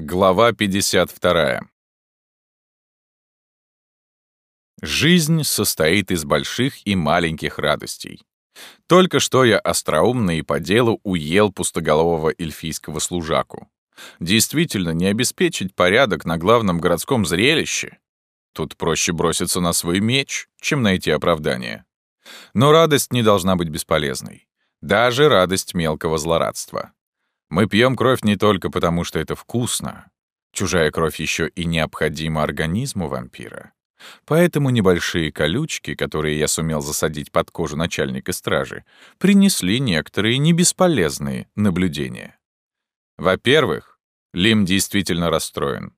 Глава 52. Жизнь состоит из больших и маленьких радостей. Только что я остроумно и по делу уел пустоголового эльфийского служаку. Действительно, не обеспечить порядок на главном городском зрелище. Тут проще броситься на свой меч, чем найти оправдание. Но радость не должна быть бесполезной. Даже радость мелкого злорадства. Мы пьем кровь не только потому, что это вкусно. Чужая кровь еще и необходима организму вампира. Поэтому небольшие колючки, которые я сумел засадить под кожу начальника стражи, принесли некоторые небесполезные наблюдения. Во-первых, Лим действительно расстроен.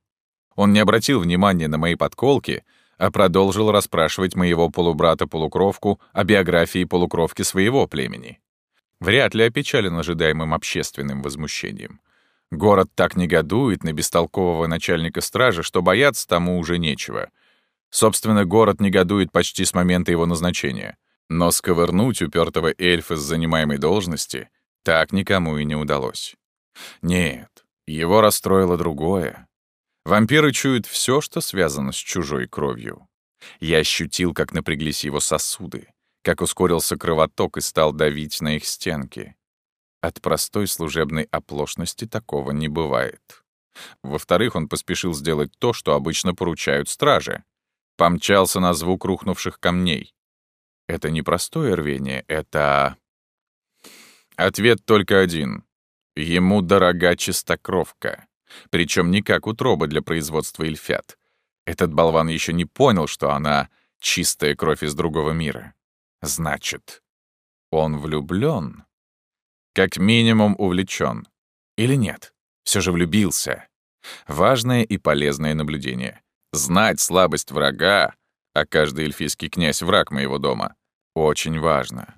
Он не обратил внимания на мои подколки, а продолжил расспрашивать моего полубрата-полукровку о биографии полукровки своего племени. Вряд ли опечален ожидаемым общественным возмущением. Город так негодует на бестолкового начальника стражи, что бояться тому уже нечего. Собственно, город негодует почти с момента его назначения. Но сковырнуть упертого эльфа с занимаемой должности так никому и не удалось. Нет, его расстроило другое. Вампиры чуют все, что связано с чужой кровью. Я ощутил, как напряглись его сосуды, как ускорился кровоток и стал давить на их стенки. От простой служебной оплошности такого не бывает. Во-вторых, он поспешил сделать то, что обычно поручают страже. Помчался на звук рухнувших камней. Это не простое рвение, это... Ответ только один. Ему дорога чистокровка. Причем не как утроба для производства эльфят. Этот болван еще не понял, что она — чистая кровь из другого мира. Значит, он влюблён? Как минимум увлечён. Или нет? Всё же влюбился. Важное и полезное наблюдение. Знать слабость врага, а каждый эльфийский князь — враг моего дома, очень важно.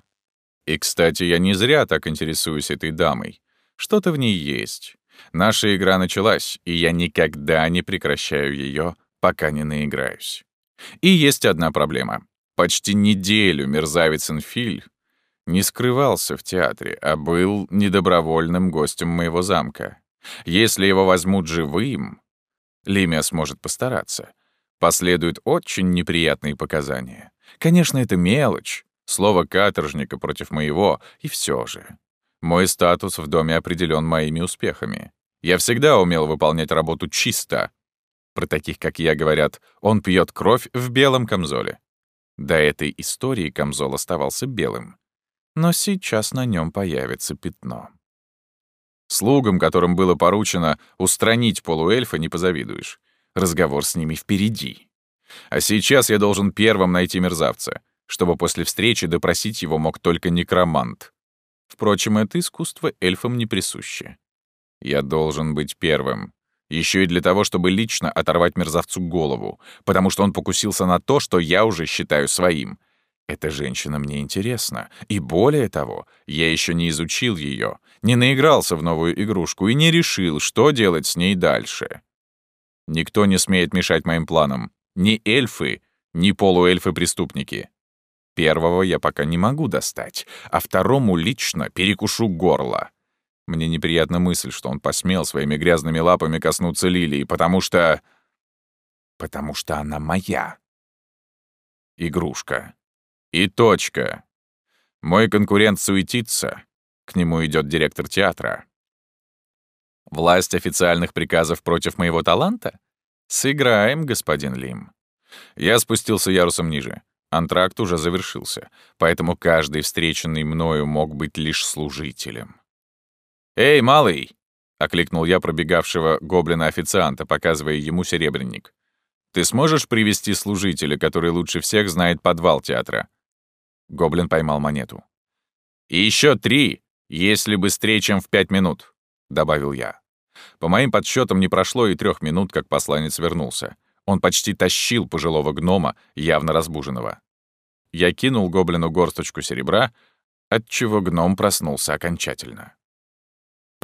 И, кстати, я не зря так интересуюсь этой дамой. Что-то в ней есть. Наша игра началась, и я никогда не прекращаю её, пока не наиграюсь. И есть одна проблема. Почти неделю мерзавец Энфиль не скрывался в театре, а был недобровольным гостем моего замка. Если его возьмут живым, Лимия сможет постараться. Последуют очень неприятные показания. Конечно, это мелочь, слово каторжника против моего, и все же. Мой статус в доме определен моими успехами. Я всегда умел выполнять работу чисто. Про таких, как я, говорят, он пьет кровь в белом камзоле. До этой истории камзол оставался белым. Но сейчас на нем появится пятно. Слугам, которым было поручено устранить полуэльфа, не позавидуешь. Разговор с ними впереди. А сейчас я должен первым найти мерзавца, чтобы после встречи допросить его мог только некромант. Впрочем, это искусство эльфам не присуще. Я должен быть первым, еще и для того, чтобы лично оторвать мерзавцу голову, потому что он покусился на то, что я уже считаю своим. Эта женщина мне интересна. И более того, я еще не изучил ее, не наигрался в новую игрушку и не решил, что делать с ней дальше. Никто не смеет мешать моим планам. Ни эльфы, ни полуэльфы-преступники. Первого я пока не могу достать, а второму лично перекушу горло. Мне неприятна мысль, что он посмел своими грязными лапами коснуться лилии, потому что... Потому что она моя. Игрушка. И точка. Мой конкурент суетится. К нему идет директор театра. Власть официальных приказов против моего таланта? Сыграем, господин Лим. Я спустился ярусом ниже. Антракт уже завершился, поэтому каждый встреченный мною мог быть лишь служителем. «Эй, малый!» — окликнул я пробегавшего гоблина-официанта, показывая ему серебряник. «Ты сможешь привести служителя, который лучше всех знает подвал театра?» Гоблин поймал монету. «И еще три, если быстрее, чем в пять минут», — добавил я. По моим подсчетам не прошло и трех минут, как посланец вернулся. Он почти тащил пожилого гнома, явно разбуженного. Я кинул гоблину горсточку серебра, отчего гном проснулся окончательно.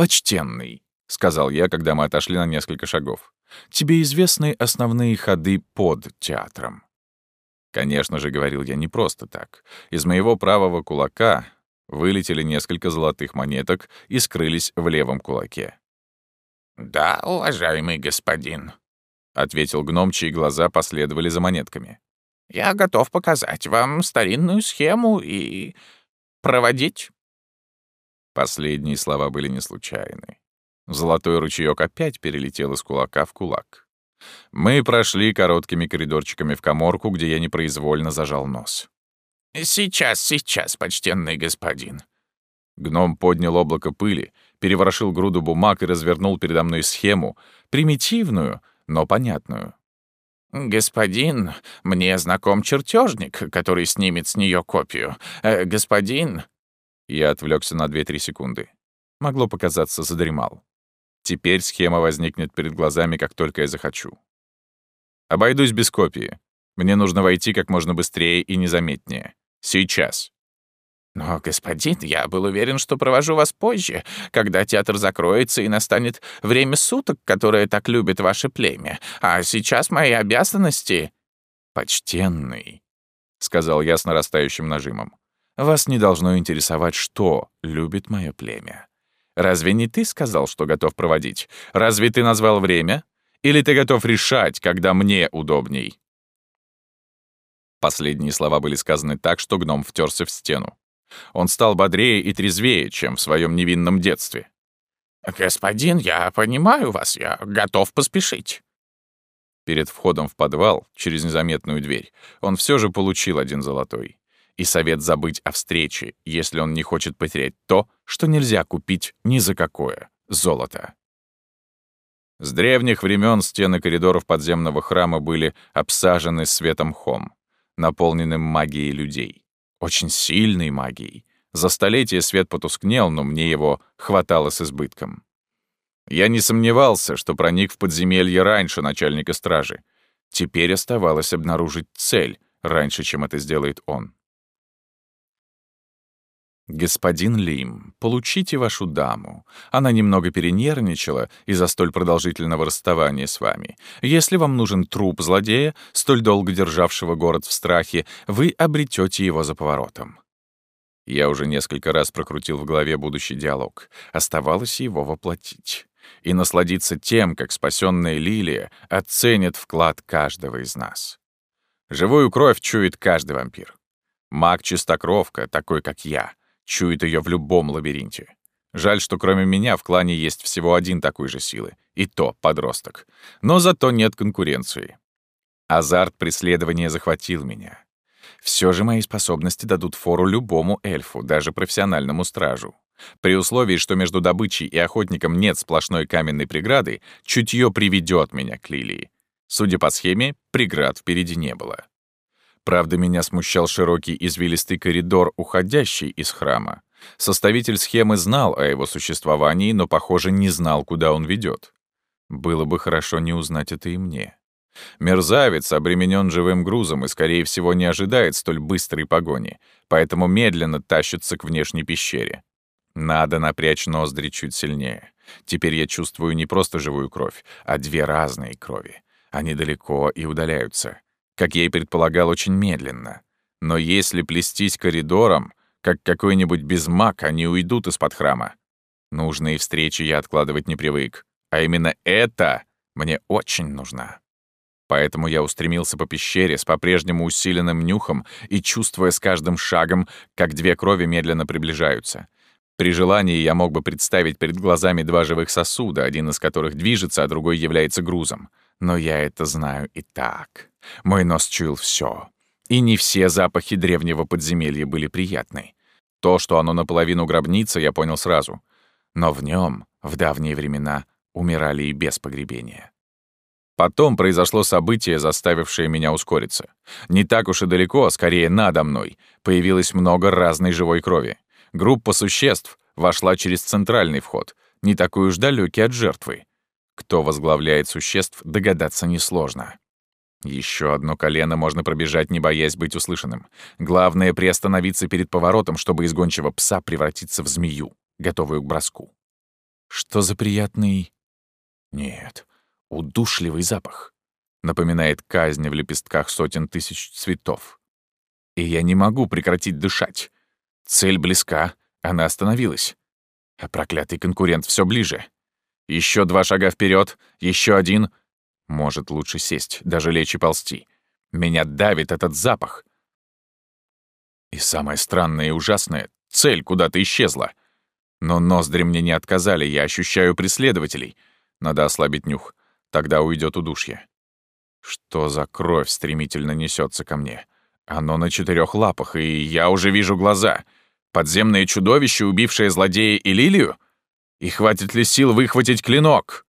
«Почтенный», — сказал я, когда мы отошли на несколько шагов, «тебе известны основные ходы под театром». Конечно же, говорил я не просто так. Из моего правого кулака вылетели несколько золотых монеток и скрылись в левом кулаке. «Да, уважаемый господин», — ответил гном, чьи глаза последовали за монетками. «Я готов показать вам старинную схему и проводить». Последние слова были не случайны. Золотой ручеёк опять перелетел из кулака в кулак. Мы прошли короткими коридорчиками в коморку, где я непроизвольно зажал нос. «Сейчас, сейчас, почтенный господин». Гном поднял облако пыли, переворошил груду бумаг и развернул передо мной схему, примитивную, но понятную. «Господин, мне знаком чертежник, который снимет с нее копию. Э, господин...» Я отвлекся на 2-3 секунды. Могло показаться, задремал. Теперь схема возникнет перед глазами, как только я захочу. Обойдусь без копии. Мне нужно войти как можно быстрее и незаметнее. Сейчас. «Но, господин, я был уверен, что провожу вас позже, когда театр закроется и настанет время суток, которое так любит ваше племя. А сейчас мои обязанности...» «Почтенный», — сказал я с нарастающим нажимом, «вас не должно интересовать, что любит мое племя. Разве не ты сказал, что готов проводить? Разве ты назвал время? Или ты готов решать, когда мне удобней?» Последние слова были сказаны так, что гном втерся в стену. Он стал бодрее и трезвее, чем в своем невинном детстве. «Господин, я понимаю вас, я готов поспешить». Перед входом в подвал, через незаметную дверь, он все же получил один золотой. И совет забыть о встрече, если он не хочет потерять то, что нельзя купить ни за какое — золото. С древних времен стены коридоров подземного храма были обсажены светом хом, наполненным магией людей очень сильной магией. За столетие свет потускнел, но мне его хватало с избытком. Я не сомневался, что проник в подземелье раньше начальника стражи. Теперь оставалось обнаружить цель раньше, чем это сделает он. «Господин Лим, получите вашу даму. Она немного перенервничала из-за столь продолжительного расставания с вами. Если вам нужен труп злодея, столь долго державшего город в страхе, вы обретете его за поворотом». Я уже несколько раз прокрутил в голове будущий диалог. Оставалось его воплотить. И насладиться тем, как спасенная Лилия оценит вклад каждого из нас. Живую кровь чует каждый вампир. Маг-чистокровка, такой как я — Чует ее в любом лабиринте. Жаль, что кроме меня в клане есть всего один такой же силы. И то подросток. Но зато нет конкуренции. Азарт преследования захватил меня. Все же мои способности дадут фору любому эльфу, даже профессиональному стражу. При условии, что между добычей и охотником нет сплошной каменной преграды, чутье приведет меня к Лилии. Судя по схеме, преград впереди не было. Правда, меня смущал широкий извилистый коридор, уходящий из храма. Составитель схемы знал о его существовании, но, похоже, не знал, куда он ведет. Было бы хорошо не узнать это и мне. Мерзавец обременен живым грузом и, скорее всего, не ожидает столь быстрой погони, поэтому медленно тащится к внешней пещере. Надо напрячь ноздри чуть сильнее. Теперь я чувствую не просто живую кровь, а две разные крови. Они далеко и удаляются как я и предполагал, очень медленно. Но если плестись коридором, как какой-нибудь безмаг, они уйдут из-под храма. Нужные встречи я откладывать не привык, а именно это мне очень нужна. Поэтому я устремился по пещере с по-прежнему усиленным нюхом и чувствуя с каждым шагом, как две крови медленно приближаются. При желании я мог бы представить перед глазами два живых сосуда, один из которых движется, а другой является грузом. Но я это знаю и так. Мой нос чуял все. И не все запахи древнего подземелья были приятны. То, что оно наполовину гробница, я понял сразу. Но в нем, в давние времена, умирали и без погребения. Потом произошло событие, заставившее меня ускориться. Не так уж и далеко, а скорее надо мной, появилось много разной живой крови. Группа существ вошла через центральный вход, не такой уж далекий от жертвы. Кто возглавляет существ, догадаться несложно. Еще одно колено можно пробежать, не боясь быть услышанным. Главное — приостановиться перед поворотом, чтобы из гончего пса превратиться в змею, готовую к броску. Что за приятный... Нет, удушливый запах. Напоминает казнь в лепестках сотен тысяч цветов. И я не могу прекратить дышать. Цель близка, она остановилась. А проклятый конкурент все ближе. Еще два шага вперед, еще один. Может, лучше сесть, даже лечь и ползти. Меня давит этот запах. И самое странное и ужасное — цель куда-то исчезла. Но ноздри мне не отказали, я ощущаю преследователей. Надо ослабить нюх, тогда уйдет удушье. Что за кровь стремительно несется ко мне? Оно на четырех лапах, и я уже вижу глаза. Подземное чудовище, убившее злодея и Лилию? И хватит ли сил выхватить клинок?